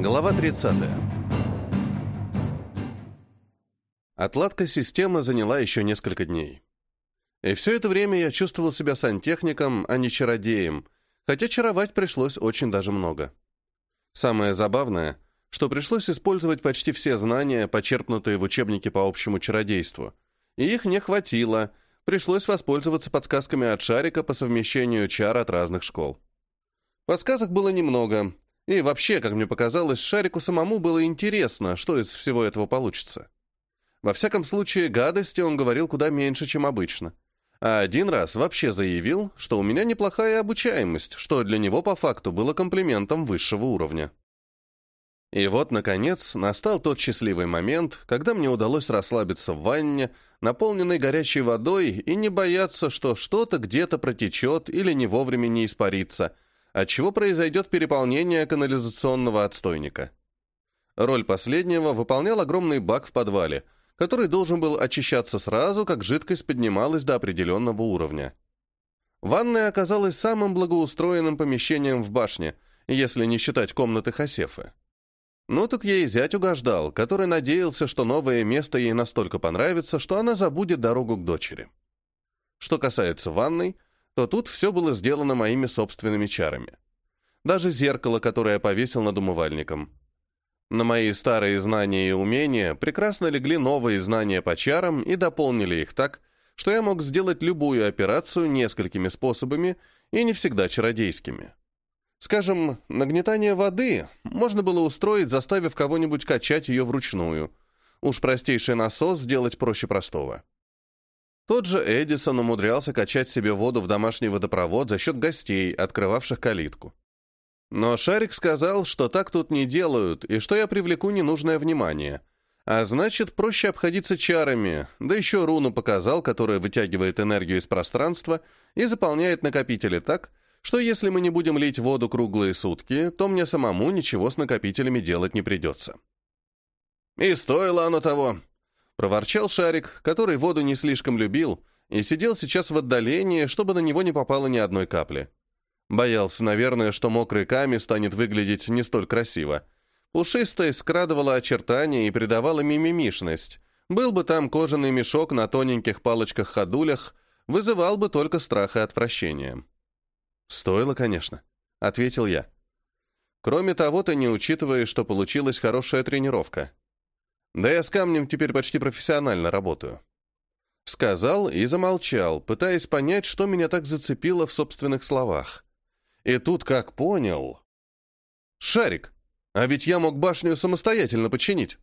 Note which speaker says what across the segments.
Speaker 1: Глава 30. Отладка системы заняла еще несколько дней. И все это время я чувствовал себя сантехником, а не чародеем, хотя чаровать пришлось очень даже много. Самое забавное, что пришлось использовать почти все знания, почерпнутые в учебнике по общему чародейству. И их не хватило, пришлось воспользоваться подсказками от Шарика по совмещению чар от разных школ. Подсказок было немного, и вообще, как мне показалось, Шарику самому было интересно, что из всего этого получится. Во всяком случае, гадости он говорил куда меньше, чем обычно. А один раз вообще заявил, что у меня неплохая обучаемость, что для него по факту было комплиментом высшего уровня. И вот, наконец, настал тот счастливый момент, когда мне удалось расслабиться в ванне, наполненной горячей водой, и не бояться, что что-то где-то протечет или не вовремя не испарится – отчего произойдет переполнение канализационного отстойника. Роль последнего выполнял огромный бак в подвале, который должен был очищаться сразу, как жидкость поднималась до определенного уровня. Ванная оказалась самым благоустроенным помещением в башне, если не считать комнаты Хасефы. Ну так ей зять угождал, который надеялся, что новое место ей настолько понравится, что она забудет дорогу к дочери. Что касается ванной, то тут все было сделано моими собственными чарами. Даже зеркало, которое я повесил над умывальником. На мои старые знания и умения прекрасно легли новые знания по чарам и дополнили их так, что я мог сделать любую операцию несколькими способами и не всегда чародейскими. Скажем, нагнетание воды можно было устроить, заставив кого-нибудь качать ее вручную. Уж простейший насос сделать проще простого. Тот же Эдисон умудрялся качать себе воду в домашний водопровод за счет гостей, открывавших калитку. Но Шарик сказал, что так тут не делают, и что я привлеку ненужное внимание. А значит, проще обходиться чарами, да еще руну показал, которая вытягивает энергию из пространства и заполняет накопители так, что если мы не будем лить воду круглые сутки, то мне самому ничего с накопителями делать не придется. «И стоило оно того», Проворчал Шарик, который воду не слишком любил, и сидел сейчас в отдалении, чтобы на него не попало ни одной капли. Боялся, наверное, что мокрый камень станет выглядеть не столь красиво. Пушистость скрадывала очертания и придавала мимимишность. Был бы там кожаный мешок на тоненьких палочках-ходулях, вызывал бы только страх и отвращение. «Стоило, конечно», — ответил я. «Кроме того, ты не учитываешь, что получилась хорошая тренировка. Да я с камнем теперь почти профессионально работаю. Сказал и замолчал, пытаясь понять, что меня так зацепило в собственных словах. И тут как понял... «Шарик, а ведь я мог башню самостоятельно починить».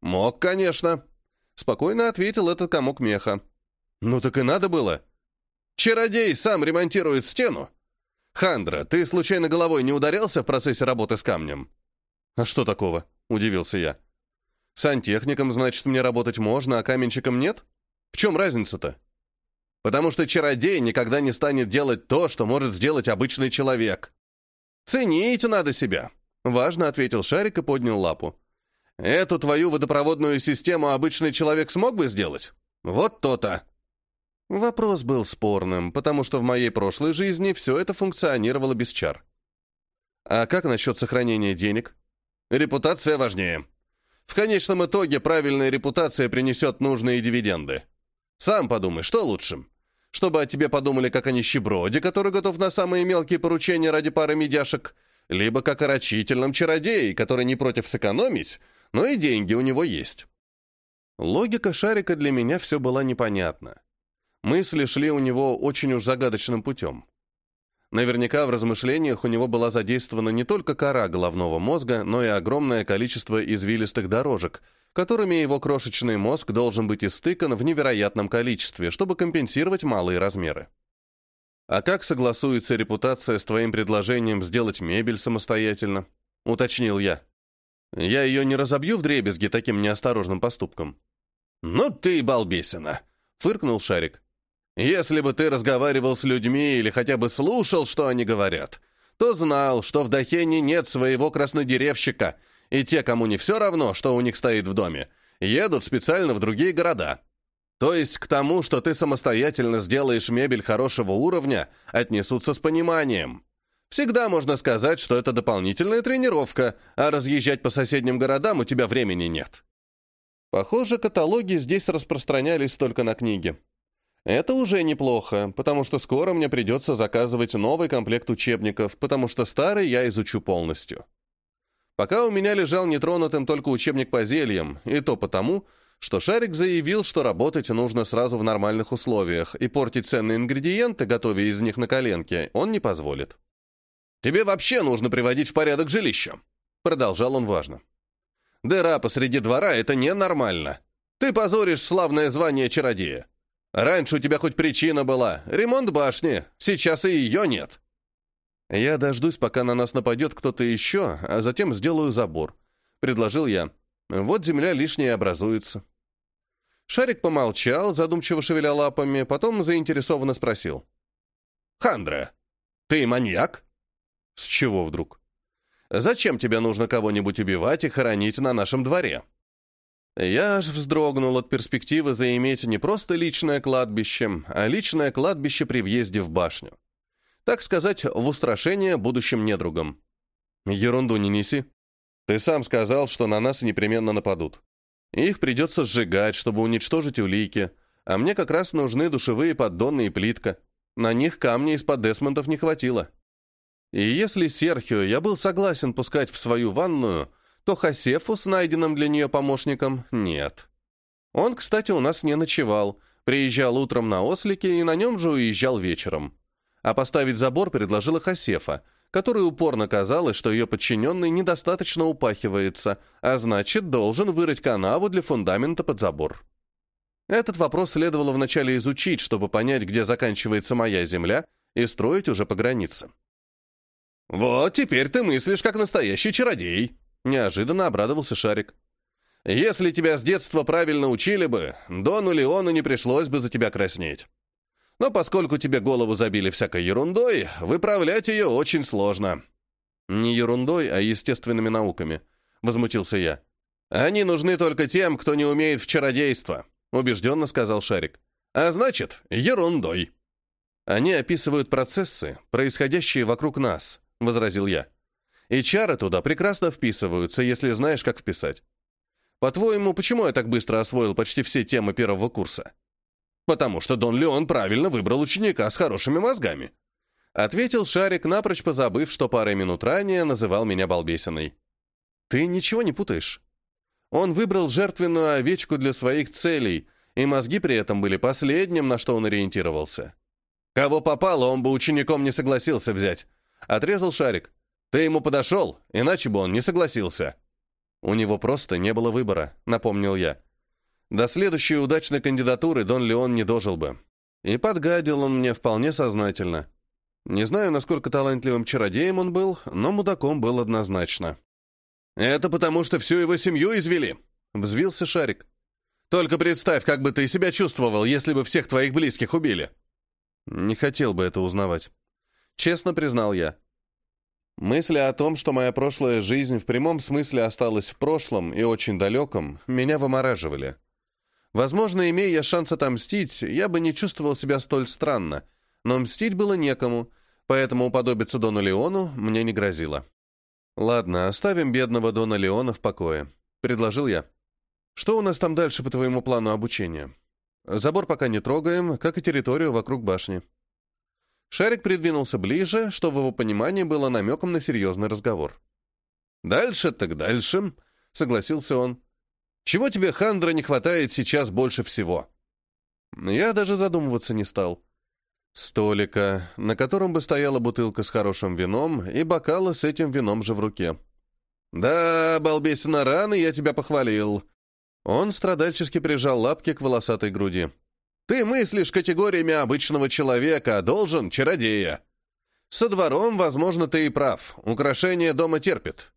Speaker 1: «Мог, конечно», — спокойно ответил этот комок меха. «Ну так и надо было. Чародей сам ремонтирует стену. Хандра, ты случайно головой не ударялся в процессе работы с камнем?» «А что такого?» — удивился я. Сантехником, значит, мне работать можно, а каменщиком нет? В чем разница-то? Потому что чародей никогда не станет делать то, что может сделать обычный человек. Цените надо себя. Важно, ответил Шарик и поднял лапу. Эту твою водопроводную систему обычный человек смог бы сделать? Вот то-то. Вопрос был спорным, потому что в моей прошлой жизни все это функционировало без чар. А как насчет сохранения денег? Репутация важнее, в конечном итоге правильная репутация принесет нужные дивиденды. Сам подумай, что лучше? Чтобы о тебе подумали как о нищеброде, который готов на самые мелкие поручения ради пары медяшек, либо как о рачительном чародее, который не против сэкономить, но и деньги у него есть. Логика шарика для меня все была непонятна. Мысли шли у него очень уж загадочным путем. Наверняка в размышлениях у него была задействована не только кора головного мозга, но и огромное количество извилистых дорожек, которыми его крошечный мозг должен быть истыкан в невероятном количестве, чтобы компенсировать малые размеры. «А как согласуется репутация с твоим предложением сделать мебель самостоятельно?» — уточнил я. «Я ее не разобью в дребезги таким неосторожным поступком». «Ну ты балбесина!» — фыркнул Шарик. Если бы ты разговаривал с людьми или хотя бы слушал, что они говорят, то знал, что в Дахене нет своего краснодеревщика, и те, кому не все равно, что у них стоит в доме, едут специально в другие города. То есть к тому, что ты самостоятельно сделаешь мебель хорошего уровня, отнесутся с пониманием. Всегда можно сказать, что это дополнительная тренировка, а разъезжать по соседним городам у тебя времени нет. Похоже, каталоги здесь распространялись только на книги. Это уже неплохо, потому что скоро мне придется заказывать новый комплект учебников, потому что старый я изучу полностью. Пока у меня лежал нетронутым только учебник по зельям, и то потому, что Шарик заявил, что работать нужно сразу в нормальных условиях, и портить ценные ингредиенты, готовя из них на коленке, он не позволит. «Тебе вообще нужно приводить в порядок жилище», — продолжал он важно. «Дыра посреди двора — это ненормально. Ты позоришь славное звание чародея. Раньше у тебя хоть причина была — ремонт башни, сейчас и ее нет». «Я дождусь, пока на нас нападет кто-то еще, а затем сделаю забор», — предложил я. «Вот земля лишняя образуется». Шарик помолчал, задумчиво шевеля лапами, потом заинтересованно спросил. «Хандра, ты маньяк?» «С чего вдруг?» «Зачем тебе нужно кого-нибудь убивать и хоронить на нашем дворе?» Я аж вздрогнул от перспективы заиметь не просто личное кладбище, а личное кладбище при въезде в башню. Так сказать, в устрашение будущим недругам. Ерунду не неси. Ты сам сказал, что на нас непременно нападут. Их придется сжигать, чтобы уничтожить улики, а мне как раз нужны душевые поддоны и плитка. На них камня из-под Десмондов не хватило. И если Серхио я был согласен пускать в свою ванную, то Хасефу с найденным для нее помощником нет. Он, кстати, у нас не ночевал, приезжал утром на ослике и на нем же уезжал вечером. А поставить забор предложила Хасефа, которой упорно казалось, что ее подчиненный недостаточно упахивается, а значит, должен вырыть канаву для фундамента под забор. Этот вопрос следовало вначале изучить, чтобы понять, где заканчивается моя земля, и строить уже по границе. «Вот теперь ты мыслишь, как настоящий чародей», — неожиданно обрадовался Шарик. «Если тебя с детства правильно учили бы, Дону Леону не пришлось бы за тебя краснеть». Но поскольку тебе голову забили всякой ерундой, выправлять ее очень сложно». «Не ерундой, а естественными науками», — возмутился я. «Они нужны только тем, кто не умеет в чародейство», — убежденно сказал Шарик. «А значит, ерундой». «Они описывают процессы, происходящие вокруг нас», — возразил я. «И чары туда прекрасно вписываются, если знаешь, как вписать. По-твоему, почему я так быстро освоил почти все темы первого курса?» потому что Дон Леон правильно выбрал ученика с хорошими мозгами. Ответил Шарик, напрочь позабыв, что парой минут ранее называл меня балбесиной. Ты ничего не путаешь. Он выбрал жертвенную овечку для своих целей, и мозги при этом были последним, на что он ориентировался. Кого попало, он бы учеником не согласился взять. Отрезал Шарик. Ты ему подошел, иначе бы он не согласился. У него просто не было выбора, напомнил я. До следующей удачной кандидатуры Дон Леон не дожил бы. И подгадил он мне вполне сознательно. Не знаю, насколько талантливым чародеем он был, но мудаком был однозначно. «Это потому, что всю его семью извели», — взвился Шарик. «Только представь, как бы ты себя чувствовал, если бы всех твоих близких убили». Не хотел бы это узнавать. Честно признал я. Мысли о том, что моя прошлая жизнь в прямом смысле осталась в прошлом и очень далеком, меня вымораживали. Возможно, имея я шанс отомстить, я бы не чувствовал себя столь странно, но мстить было некому, поэтому уподобиться Дону Леону мне не грозило. «Ладно, оставим бедного Дона Леона в покое», — предложил я. «Что у нас там дальше по твоему плану обучения? Забор пока не трогаем, как и территорию вокруг башни». Шарик придвинулся ближе, что в его понимании было намеком на серьезный разговор. «Дальше так дальше», — согласился он. Чего тебе, Хандра, не хватает сейчас больше всего? Я даже задумываться не стал. Столика, на котором бы стояла бутылка с хорошим вином и бокалы с этим вином же в руке. «Да, балбесина раны, я тебя похвалил». Он страдальчески прижал лапки к волосатой груди. «Ты мыслишь категориями обычного человека, а должен чародея. Со двором, возможно, ты и прав. Украшение дома терпит.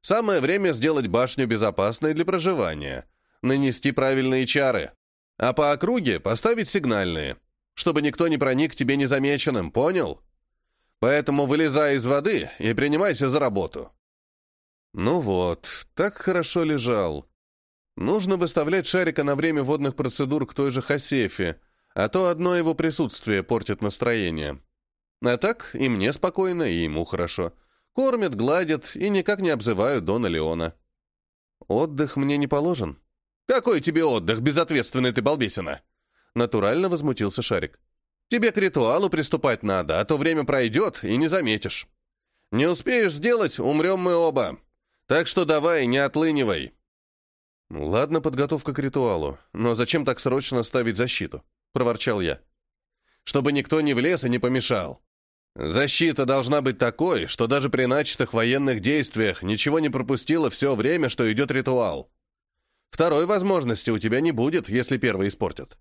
Speaker 1: Самое время сделать башню безопасной для проживания, нанести правильные чары, а по округе поставить сигнальные, чтобы никто не проник к тебе незамеченным, понял? Поэтому вылезай из воды и принимайся за работу. Ну вот, так хорошо лежал. Нужно выставлять шарика на время водных процедур к той же Хасефе, а то одно его присутствие портит настроение. А так и мне спокойно, и ему хорошо. Кормят, гладят и никак не обзывают Дона Леона. Отдых мне не положен. Какой тебе отдых, безответственный ты балбесина? Натурально возмутился Шарик. Тебе к ритуалу приступать надо, а то время пройдет и не заметишь. Не успеешь сделать, умрем мы оба. Так что давай, не отлынивай. Ладно, подготовка к ритуалу, но зачем так срочно ставить защиту? Проворчал я. Чтобы никто не влез и не помешал. Защита должна быть такой, что даже при начатых военных действиях ничего не пропустило все время, что идет ритуал. Второй возможности у тебя не будет, если первый испортят.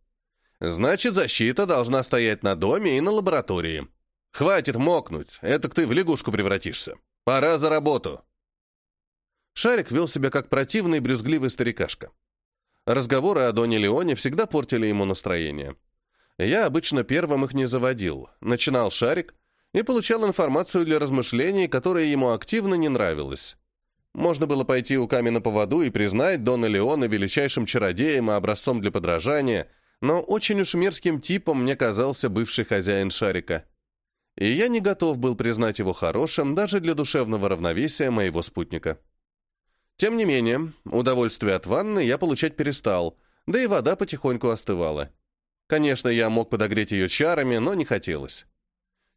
Speaker 1: Значит, защита должна стоять на доме и на лаборатории. Хватит мокнуть, это ты в лягушку превратишься. Пора за работу. Шарик вел себя как противный брюзгливый старикашка. Разговоры о Доне Леоне всегда портили ему настроение. Я обычно первым их не заводил. Начинал Шарик, и получал информацию для размышлений, которая ему активно не нравилась. Можно было пойти у на поводу и признать Дона Леона величайшим чародеем и образцом для подражания, но очень уж мерзким типом мне казался бывший хозяин шарика. И я не готов был признать его хорошим даже для душевного равновесия моего спутника. Тем не менее, удовольствие от ванны я получать перестал, да и вода потихоньку остывала. Конечно, я мог подогреть ее чарами, но не хотелось.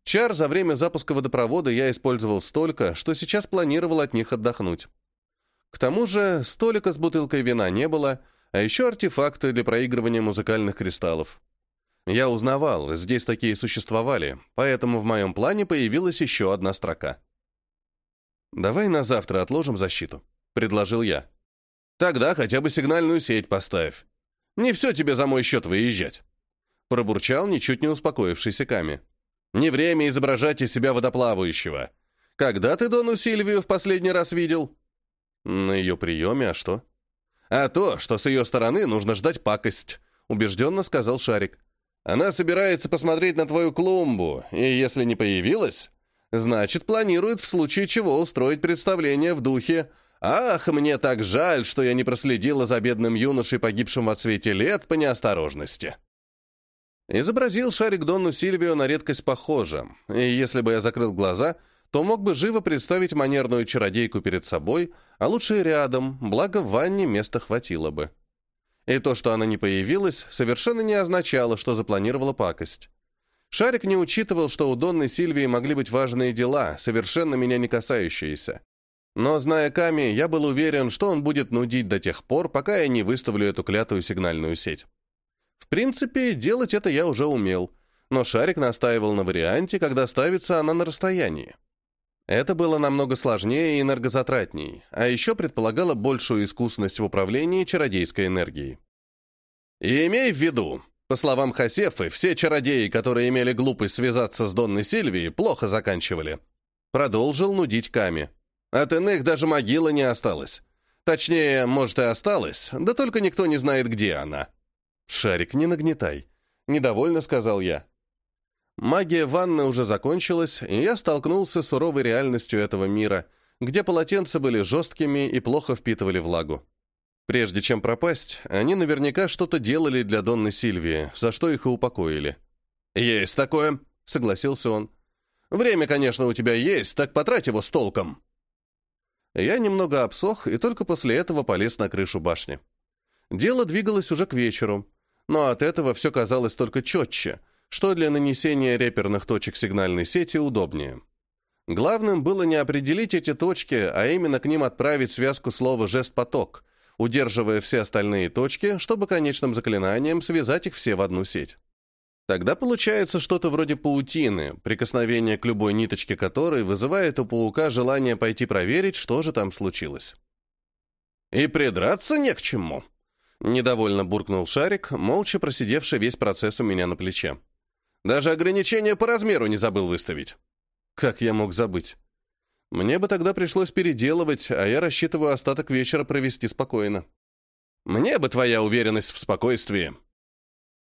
Speaker 1: Чар за время запуска водопровода я использовал столько, что сейчас планировал от них отдохнуть. К тому же столика с бутылкой вина не было, а еще артефакты для проигрывания музыкальных кристаллов. Я узнавал, здесь такие существовали, поэтому в моем плане появилась еще одна строка. «Давай на завтра отложим защиту», — предложил я. «Тогда хотя бы сигнальную сеть поставь. Не все тебе за мой счет выезжать», — пробурчал ничуть не успокоившийся Ками. Не время изображать из себя водоплавающего. Когда ты Дону Сильвию в последний раз видел? На ее приеме, а что? А то, что с ее стороны нужно ждать пакость, убежденно сказал Шарик. Она собирается посмотреть на твою клумбу, и если не появилась, значит, планирует в случае чего устроить представление в духе «Ах, мне так жаль, что я не проследила за бедным юношей, погибшим от свете лет по неосторожности». Изобразил шарик Донну Сильвию на редкость похоже, и если бы я закрыл глаза, то мог бы живо представить манерную чародейку перед собой, а лучше рядом, благо в ванне места хватило бы. И то, что она не появилась, совершенно не означало, что запланировала пакость. Шарик не учитывал, что у Донны Сильвии могли быть важные дела, совершенно меня не касающиеся. Но, зная Ками, я был уверен, что он будет нудить до тех пор, пока я не выставлю эту клятую сигнальную сеть. В принципе, делать это я уже умел, но Шарик настаивал на варианте, когда ставится она на расстоянии. Это было намного сложнее и энергозатратней, а еще предполагало большую искусность в управлении чародейской энергией. И имей в виду, по словам Хасефы, все чародеи, которые имели глупость связаться с Донной Сильвией, плохо заканчивали. Продолжил нудить Ками. От иных даже могила не осталась. Точнее, может и осталась, да только никто не знает, где она. «Шарик, не нагнетай», — недовольно сказал я. Магия ванны уже закончилась, и я столкнулся с суровой реальностью этого мира, где полотенца были жесткими и плохо впитывали влагу. Прежде чем пропасть, они наверняка что-то делали для Донны Сильвии, за что их и упокоили. «Есть такое», — согласился он. «Время, конечно, у тебя есть, так потрать его с толком». Я немного обсох и только после этого полез на крышу башни. Дело двигалось уже к вечеру, но от этого все казалось только четче, что для нанесения реперных точек сигнальной сети удобнее. Главным было не определить эти точки, а именно к ним отправить связку слова «жест-поток», удерживая все остальные точки, чтобы конечным заклинанием связать их все в одну сеть. Тогда получается что-то вроде паутины, прикосновение к любой ниточке которой вызывает у паука желание пойти проверить, что же там случилось. «И придраться не к чему», Недовольно буркнул шарик, молча просидевший весь процесс у меня на плече. Даже ограничение по размеру не забыл выставить. Как я мог забыть? Мне бы тогда пришлось переделывать, а я рассчитываю остаток вечера провести спокойно. Мне бы твоя уверенность в спокойствии.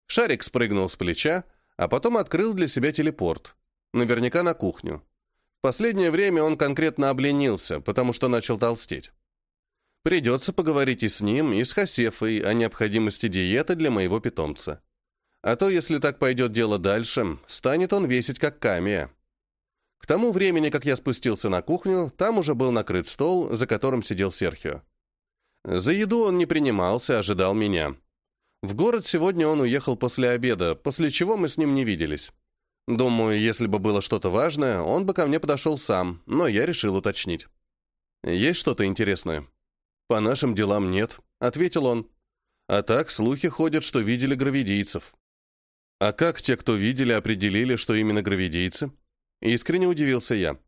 Speaker 1: Шарик спрыгнул с плеча, а потом открыл для себя телепорт. Наверняка на кухню. В последнее время он конкретно обленился, потому что начал толстеть. Придется поговорить и с ним, и с Хасефой о необходимости диеты для моего питомца. А то, если так пойдет дело дальше, станет он весить как камия. К тому времени, как я спустился на кухню, там уже был накрыт стол, за которым сидел Серхио. За еду он не принимался, ожидал меня. В город сегодня он уехал после обеда, после чего мы с ним не виделись. Думаю, если бы было что-то важное, он бы ко мне подошел сам, но я решил уточнить. «Есть что-то интересное?» «По нашим делам нет», — ответил он. «А так, слухи ходят, что видели гравидийцев». «А как те, кто видели, определили, что именно гравидийцы?» Искренне удивился я.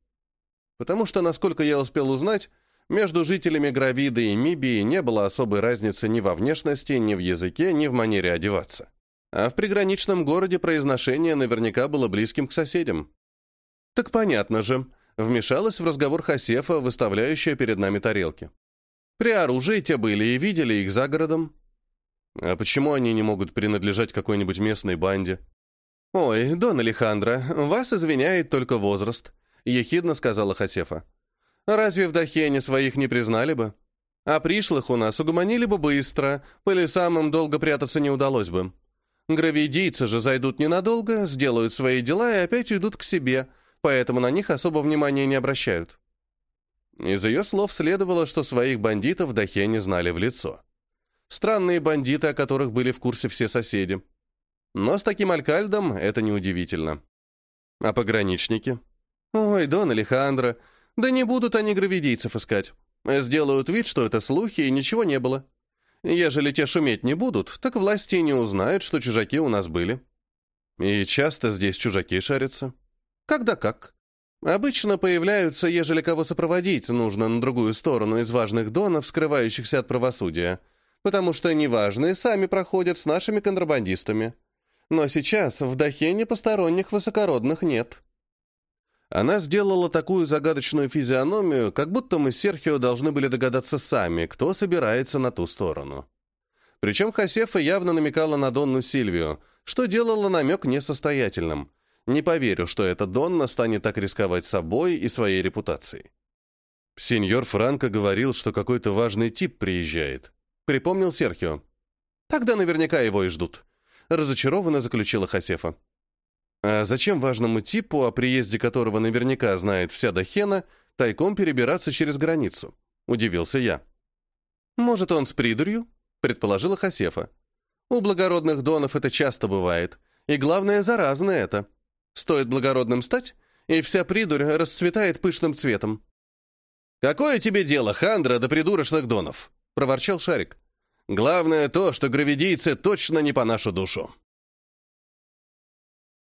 Speaker 1: Потому что, насколько я успел узнать, между жителями Гравиды и Мибии не было особой разницы ни во внешности, ни в языке, ни в манере одеваться. А в приграничном городе произношение наверняка было близким к соседям. Так понятно же, вмешалась в разговор Хасефа, выставляющая перед нами тарелки. При оружии те были и видели их за городом. А почему они не могут принадлежать какой-нибудь местной банде? «Ой, Дон Алехандро, вас извиняет только возраст», — ехидно сказала Хасефа. «Разве в Дахене своих не признали бы? А пришлых у нас угомонили бы быстро, по лесам им долго прятаться не удалось бы. Гравидийцы же зайдут ненадолго, сделают свои дела и опять уйдут к себе, поэтому на них особо внимания не обращают». Из ее слов следовало, что своих бандитов Дахене знали в лицо. Странные бандиты, о которых были в курсе все соседи. Но с таким алькальдом это неудивительно. А пограничники? Ой, Дон Алехандро, да не будут они гравидийцев искать. Сделают вид, что это слухи, и ничего не было. Ежели те шуметь не будут, так власти не узнают, что чужаки у нас были. И часто здесь чужаки шарятся. Когда как. Обычно появляются, ежели кого сопроводить нужно на другую сторону из важных донов, скрывающихся от правосудия, потому что неважные сами проходят с нашими контрабандистами. Но сейчас в Дахене посторонних высокородных нет. Она сделала такую загадочную физиономию, как будто мы с Серхио должны были догадаться сами, кто собирается на ту сторону. Причем Хасефа явно намекала на Донну Сильвию, что делала намек несостоятельным. Не поверю, что эта Донна станет так рисковать собой и своей репутацией. Сеньор Франко говорил, что какой-то важный тип приезжает. Припомнил Серхио. Тогда наверняка его и ждут разочарованно заключила Хасефа. А зачем важному типу, о приезде которого наверняка знает вся Дахена, тайком перебираться через границу? Удивился я. Может, он с придурью? Предположила Хасефа. У благородных донов это часто бывает. И главное, заразно это. Стоит благородным стать, и вся придурь расцветает пышным цветом. «Какое тебе дело, Хандра, до придурочных донов?» — проворчал Шарик. Главное то, что гравидийцы точно не по нашу душу.